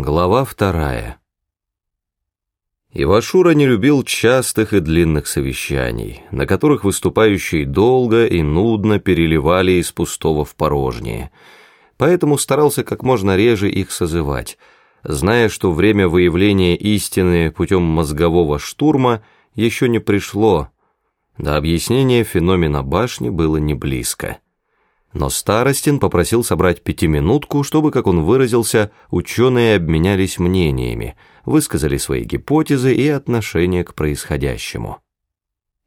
Глава вторая. Ивашура не любил частых и длинных совещаний, на которых выступающие долго и нудно переливали из пустого в порожнее, поэтому старался как можно реже их созывать, зная, что время выявления истины путем мозгового штурма еще не пришло, до объяснения феномена башни было не близко. Но Старостин попросил собрать пятиминутку, чтобы, как он выразился, ученые обменялись мнениями, высказали свои гипотезы и отношение к происходящему.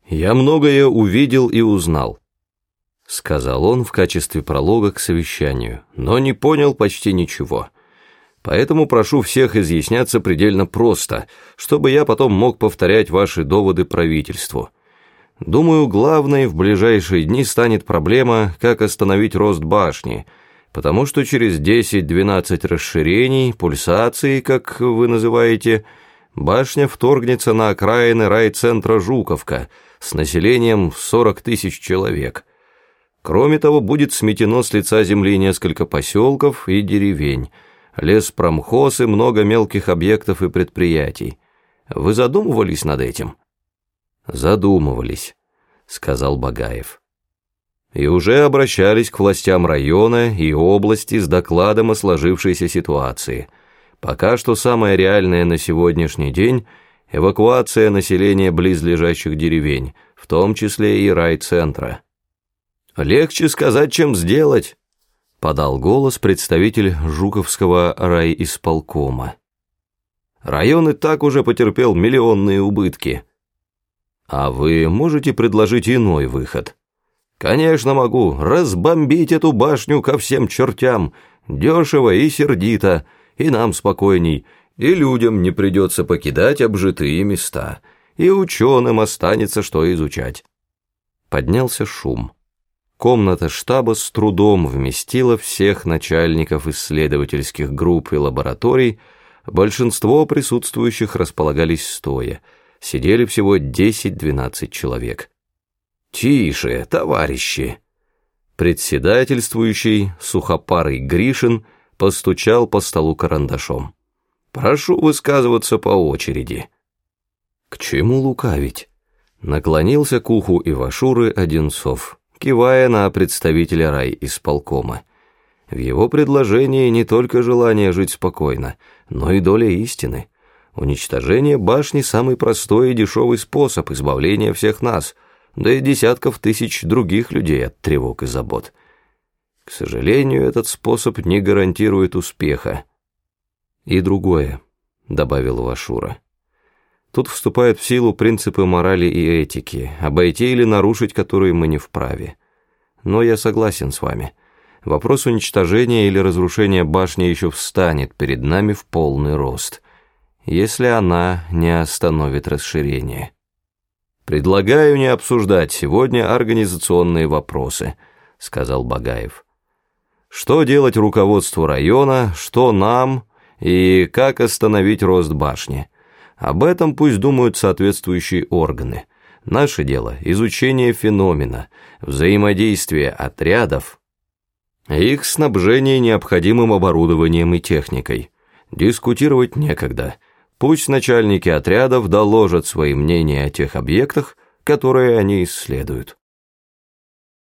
«Я многое увидел и узнал», — сказал он в качестве пролога к совещанию, «но не понял почти ничего. Поэтому прошу всех изъясняться предельно просто, чтобы я потом мог повторять ваши доводы правительству». Думаю, главной в ближайшие дни станет проблема, как остановить рост башни, потому что через 10-12 расширений, пульсаций, как вы называете, башня вторгнется на окраины райцентра Жуковка с населением в 40 тысяч человек. Кроме того, будет сметено с лица земли несколько поселков и деревень, леспромхоз и много мелких объектов и предприятий. Вы задумывались над этим?» «Задумывались», — сказал Багаев. «И уже обращались к властям района и области с докладом о сложившейся ситуации. Пока что самое реальное на сегодняшний день — эвакуация населения близлежащих деревень, в том числе и райцентра». «Легче сказать, чем сделать», — подал голос представитель Жуковского райисполкома. «Район и так уже потерпел миллионные убытки». А вы можете предложить иной выход? Конечно могу, разбомбить эту башню ко всем чертям, дешево и сердито, и нам спокойней, и людям не придется покидать обжитые места, и ученым останется что изучать. Поднялся шум. Комната штаба с трудом вместила всех начальников исследовательских групп и лабораторий, большинство присутствующих располагались стоя — сидели всего 10-12 человек. «Тише, товарищи!» Председательствующий, сухопарый Гришин, постучал по столу карандашом. «Прошу высказываться по очереди». «К чему лукавить?» Наклонился к уху Ивашуры Одинцов, кивая на представителя рай исполкома. В его предложении не только желание жить спокойно, но и доля истины. Уничтожение башни – самый простой и дешевый способ избавления всех нас, да и десятков тысяч других людей от тревог и забот. К сожалению, этот способ не гарантирует успеха. И другое, добавил Вашура. Тут вступают в силу принципы морали и этики, обойти или нарушить которые мы не вправе. Но я согласен с вами. Вопрос уничтожения или разрушения башни еще встанет перед нами в полный рост – если она не остановит расширение. «Предлагаю не обсуждать сегодня организационные вопросы», — сказал Багаев. «Что делать руководству района, что нам и как остановить рост башни? Об этом пусть думают соответствующие органы. Наше дело — изучение феномена, взаимодействие отрядов, их снабжение необходимым оборудованием и техникой. Дискутировать некогда». Пусть начальники отрядов доложат свои мнения о тех объектах, которые они исследуют.